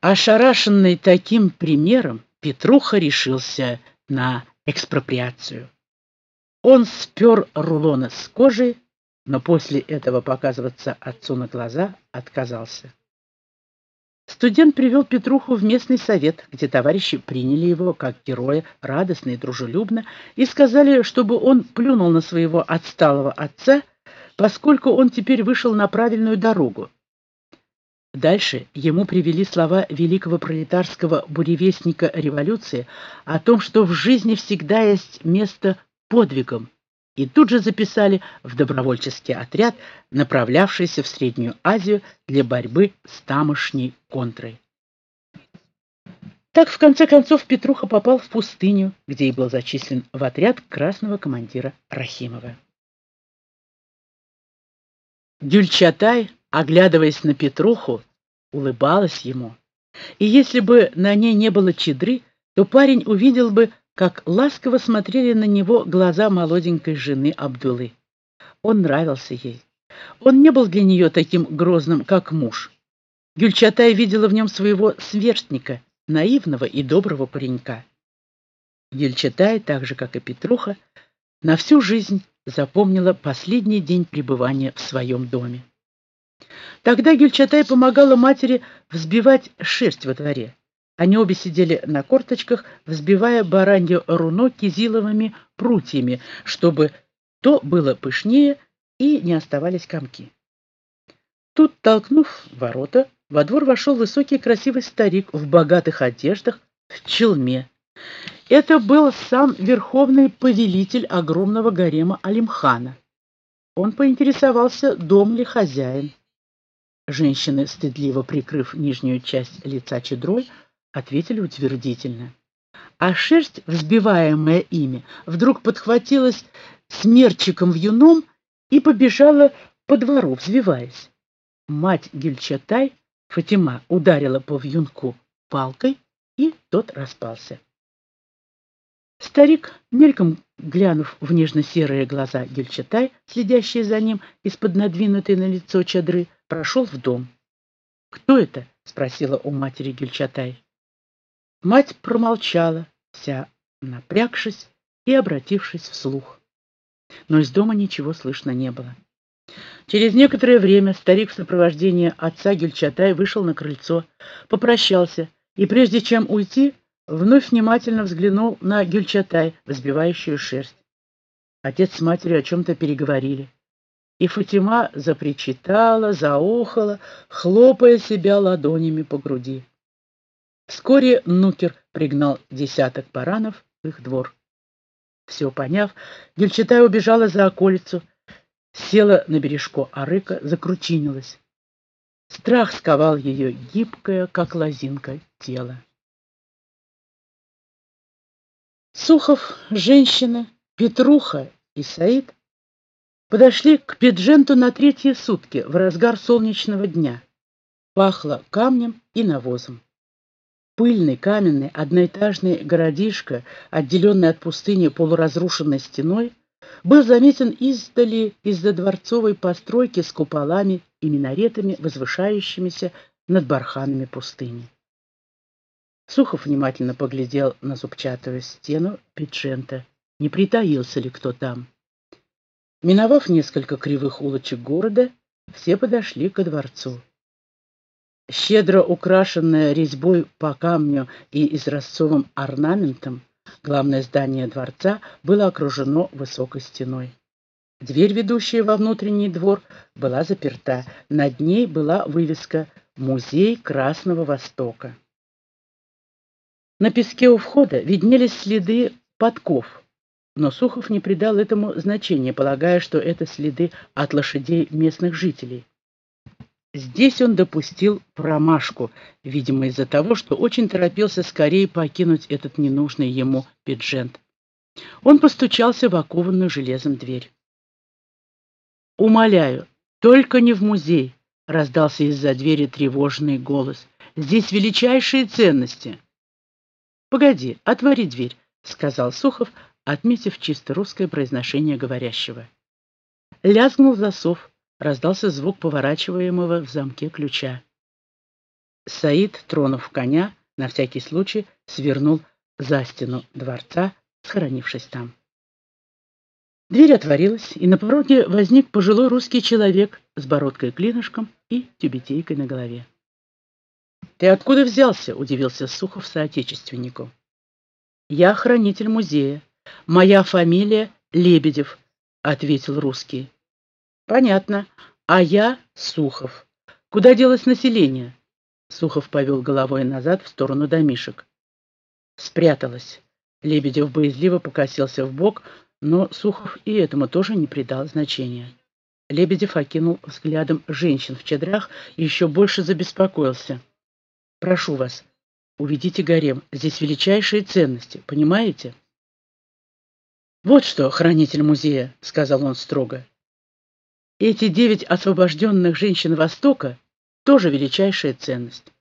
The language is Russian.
Ошарашенный таким примером, Петруха решился на экспроприацию. Он спер рулона с кожи, но после этого показываться отцу на глаза отказался. Студент привел Петруху в местный совет, где товарищи приняли его как героя радостно и дружелюбно и сказали, чтобы он плюнул на своего отсталого отца, поскольку он теперь вышел на правильную дорогу. Дальше ему привели слова великого пролетарского буревестника революции о том, что в жизни всегда есть место подвигам, и тут же записали в добровольческий отряд, направлявшийся в Среднюю Азию для борьбы с тамошней контрой. Так, в конце концов, Петруха попал в пустыню, где и был зачислен в отряд красного командира Рахимова. Гюльчатай, оглядываясь на Петруху, улыбалась ему. И если бы на ней не было чедры, то парень увидел бы, как ласково смотрели на него глаза молоденькой жены Абдулы. Он нравился ей. Он не был для нее таким грозным, как муж. Гюльчатай видела в нем своего сверстника, наивного и доброго паренька. Гюльчатай, так же, как и Петруха, на всю жизнь запомнила последний день пребывания в своем доме. Тогда Гюльчатай помогала матери взбивать шерсть во дворе. Они обе сидели на корточках, взбивая баранье руно кизиловыми прутьями, чтобы то было пышнее и не оставались комки. Тут, толкнув ворота, во двор вошел высокий красивый старик в богатых одеждах, в челме. Это был сам верховный повелитель огромного гарема Алимхана. Он поинтересовался, дом ли хозяин. Женщины, стыдливо прикрыв нижнюю часть лица чедрой, ответили утвердительно. А шерсть, взбиваемая ими, вдруг подхватилась смерчиком вьюном и побежала по двору, взвиваясь. Мать Гюльчатай, Фатима, ударила по вьюнку палкой, и тот распался. Старик, мельком глянув в нежно-серые глаза Гюльчатай, следящие за ним из-под надвинутой на лицо чадры, прошел в дом. «Кто это?» — спросила у матери Гюльчатай. Мать промолчала, вся напрягшись и обратившись вслух. Но из дома ничего слышно не было. Через некоторое время старик в сопровождении отца Гюльчатай вышел на крыльцо, попрощался и, прежде чем уйти, вновь внимательно взглянул на Гюльчатай, взбивающую шерсть. Отец с матерью о чем-то переговорили. И Фатима запричитала, заохала, хлопая себя ладонями по груди. Вскоре Нукер пригнал десяток баранов в их двор. Все поняв, Гюльчатай убежала за околицу, села на бережку арыка, закручинилась. Страх сковал ее гибкое, как лозинка, тело. Сухов, женщина, Петруха и Саид подошли к Педженту на третьи сутки в разгар солнечного дня. Пахло камнем и навозом. Пыльный, каменный, одноэтажный городишко, отделенный от пустыни полуразрушенной стеной, был заметен издали из-за дворцовой постройки с куполами и минаретами, возвышающимися над барханами пустыни. Сухов внимательно поглядел на зубчатую стену Педжента. Не притаился ли кто там? Миновав несколько кривых улочек города, все подошли ко дворцу. Щедро украшенное резьбой по камню и изразцовым орнаментом, главное здание дворца было окружено высокой стеной. Дверь, ведущая во внутренний двор, была заперта. Над ней была вывеска «Музей Красного Востока». На песке у входа виднелись следы подков, но Сухов не придал этому значения, полагая, что это следы от лошадей местных жителей. Здесь он допустил промашку, видимо, из-за того, что очень торопился скорее покинуть этот ненужный ему пиджент. Он постучался в окованную железом дверь. «Умоляю, только не в музей!» — раздался из-за двери тревожный голос. «Здесь величайшие ценности!» «Погоди, отвори дверь», — сказал Сухов, отметив чисто русское произношение говорящего. Лязгнул засов, раздался звук поворачиваемого в замке ключа. Саид, тронув коня, на всякий случай свернул за стену дворца, схоронившись там. Дверь отворилась, и на пороге возник пожилой русский человек с бородкой-клинышком и тюбетейкой на голове. «Ты откуда взялся?» — удивился Сухов соотечественнику. «Я хранитель музея. Моя фамилия Лебедев», — ответил русский. «Понятно. А я Сухов. Куда делось население?» Сухов повел головой назад в сторону домишек. Спряталась. Лебедев боязливо покосился в бок, но Сухов и этому тоже не придал значения. Лебедев окинул взглядом женщин в чадрах и еще больше забеспокоился. «Прошу вас, уведите гарем. Здесь величайшие ценности, понимаете?» «Вот что, хранитель музея», — сказал он строго. «Эти девять освобожденных женщин Востока тоже величайшая ценность.